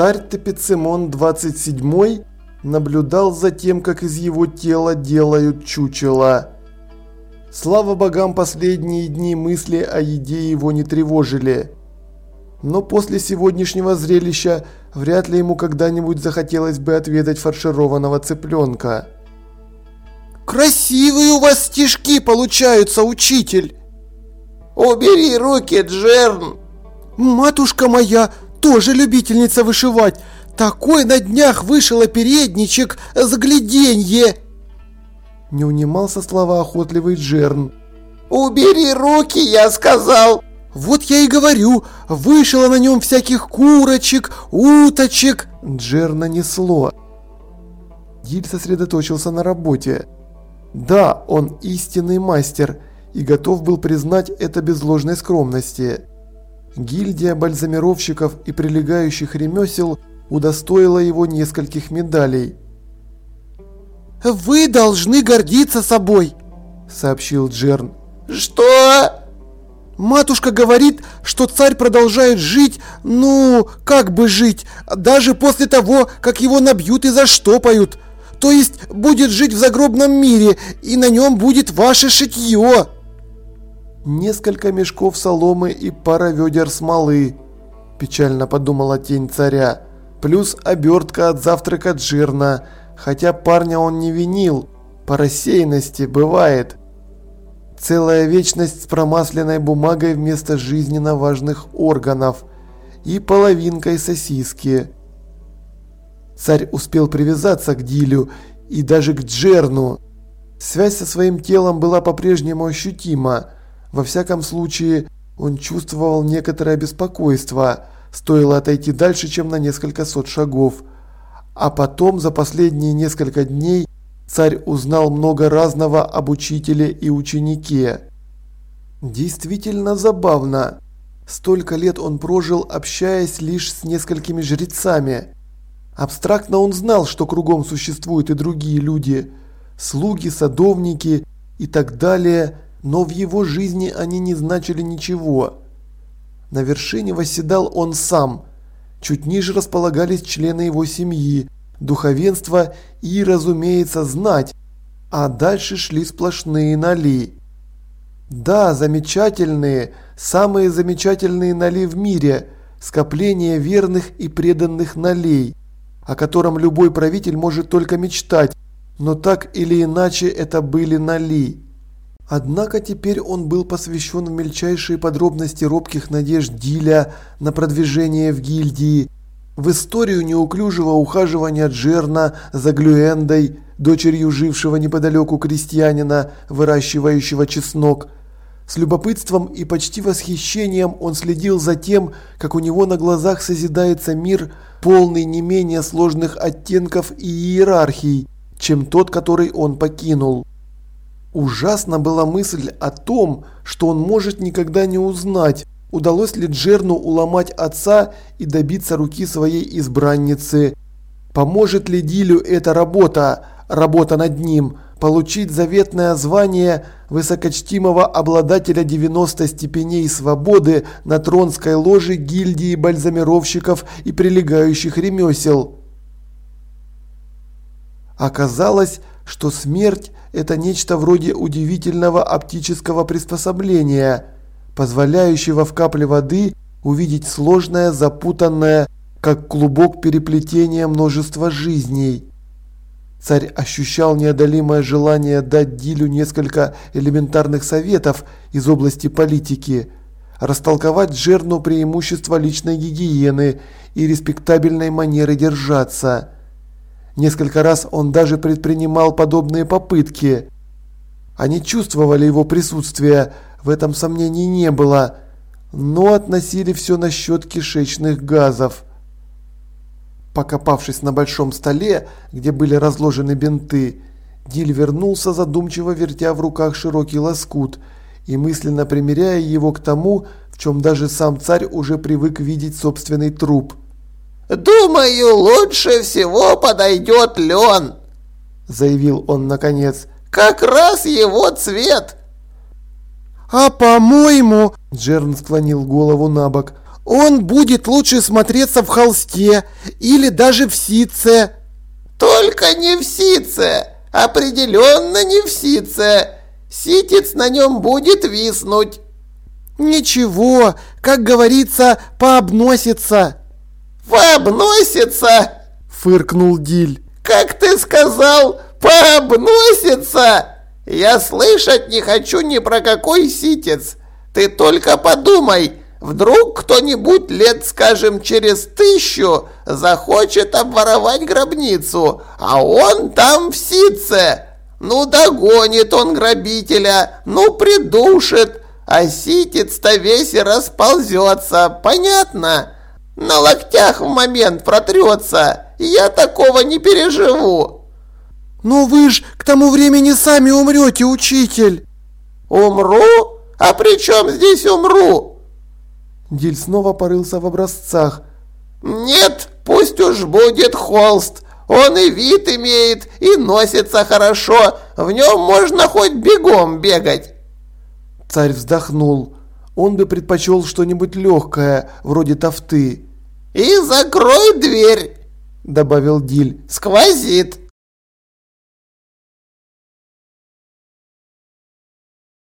Царь Тепицимон XXVII наблюдал за тем, как из его тела делают чучело. Слава богам, последние дни мысли о еде его не тревожили. Но после сегодняшнего зрелища вряд ли ему когда-нибудь захотелось бы отведать фаршированного цыпленка. «Красивые у вас стишки получаются, учитель!» «Убери руки, Джерн!» «Матушка моя тоже любительница вышивать! Такой на днях вышила передничек, загляденье!» Не унимался слова охотливый Джерн. «Убери руки, я сказал!» «Вот я и говорю, вышила на нем всяких курочек, уточек!» Джерна несло. Диль сосредоточился на работе. Да, он истинный мастер и готов был признать это без ложной скромности. Гильдия бальзамировщиков и прилегающих ремесел удостоила его нескольких медалей. «Вы должны гордиться собой», – сообщил Джерн. «Что?» Матушка говорит, что царь продолжает жить, ну, как бы жить, даже после того, как его набьют и заштопают. То есть будет жить в загробном мире, и на нем будет ваше шитье. Несколько мешков соломы и пара ведер смолы, печально подумала тень царя, плюс обертка от завтрака Джирна, хотя парня он не винил, по рассеянности бывает. Целая вечность с промасленной бумагой вместо жизненно важных органов и половинкой сосиски. Царь успел привязаться к Дилю и даже к Джерну. Связь со своим телом была по-прежнему ощутима. Во всяком случае, он чувствовал некоторое беспокойство, стоило отойти дальше, чем на несколько сот шагов. А потом, за последние несколько дней, царь узнал много разного об учителе и ученике. Действительно забавно. Столько лет он прожил, общаясь лишь с несколькими жрецами. Абстрактно он знал, что кругом существуют и другие люди, слуги, садовники и так далее, но в его жизни они не значили ничего. На вершине восседал он сам. Чуть ниже располагались члены его семьи, духовенство и, разумеется, знать, а дальше шли сплошные нали. Да, замечательные, самые замечательные нали в мире, скопление верных и преданных налей, о котором любой правитель может только мечтать, но так или иначе это были нали. Однако теперь он был посвящен в мельчайшие подробности робких надежд Диля на продвижение в гильдии, в историю неуклюжего ухаживания Джерна за Глюэндой, дочерью жившего неподалеку крестьянина, выращивающего чеснок. С любопытством и почти восхищением он следил за тем, как у него на глазах созидается мир, полный не менее сложных оттенков и иерархий, чем тот, который он покинул. Ужасна была мысль о том, что он может никогда не узнать, удалось ли Джерну уломать отца и добиться руки своей избранницы. Поможет ли Дилю эта работа, работа над ним, получить заветное звание высокочтимого обладателя 90 степеней свободы на тронской ложе гильдии бальзамировщиков и прилегающих ремесел? Оказалось, что смерть – это нечто вроде удивительного оптического приспособления, позволяющего в капле воды увидеть сложное, запутанное, как клубок переплетения множества жизней. Царь ощущал неодолимое желание дать Дилю несколько элементарных советов из области политики, растолковать Джерну преимущества личной гигиены и респектабельной манеры держаться – Несколько раз он даже предпринимал подобные попытки. Они чувствовали его присутствие, в этом сомнений не было, но относили все насчет кишечных газов. Покопавшись на большом столе, где были разложены бинты, Диль вернулся, задумчиво вертя в руках широкий лоскут и мысленно примеряя его к тому, в чем даже сам царь уже привык видеть собственный труп – «Думаю, лучше всего подойдет лен», – заявил он наконец. «Как раз его цвет». «А по-моему...» – Джерн склонил голову на бок. Он будет лучше смотреться в холсте или даже в ситце. Только не в ситце, определенно не в ситце. Ситец на нем будет виснуть. Ничего, как говорится, пообносится. Пообносится? Фыркнул Диль. Как ты сказал, пообносится? Я слышать не хочу ни про какой ситец. Ты только подумай, вдруг кто-нибудь лет, скажем, через тысячу захочет обворовать гробницу, а он там в ситце. Ну, догонит он грабителя, ну, придушит, а ситец-то весь и расползется, понятно? На локтях в момент протрется, я такого не переживу. Но вы ж к тому времени сами умрете, учитель. Умру? А при чем здесь умру? Диль снова порылся в образцах. Нет, пусть уж будет холст. Он и вид имеет, и носится хорошо. В нем можно хоть бегом бегать. Царь вздохнул. Он бы предпочел что-нибудь легкое, вроде тафты. «И закрой дверь!» – добавил Диль. «Сквозит!»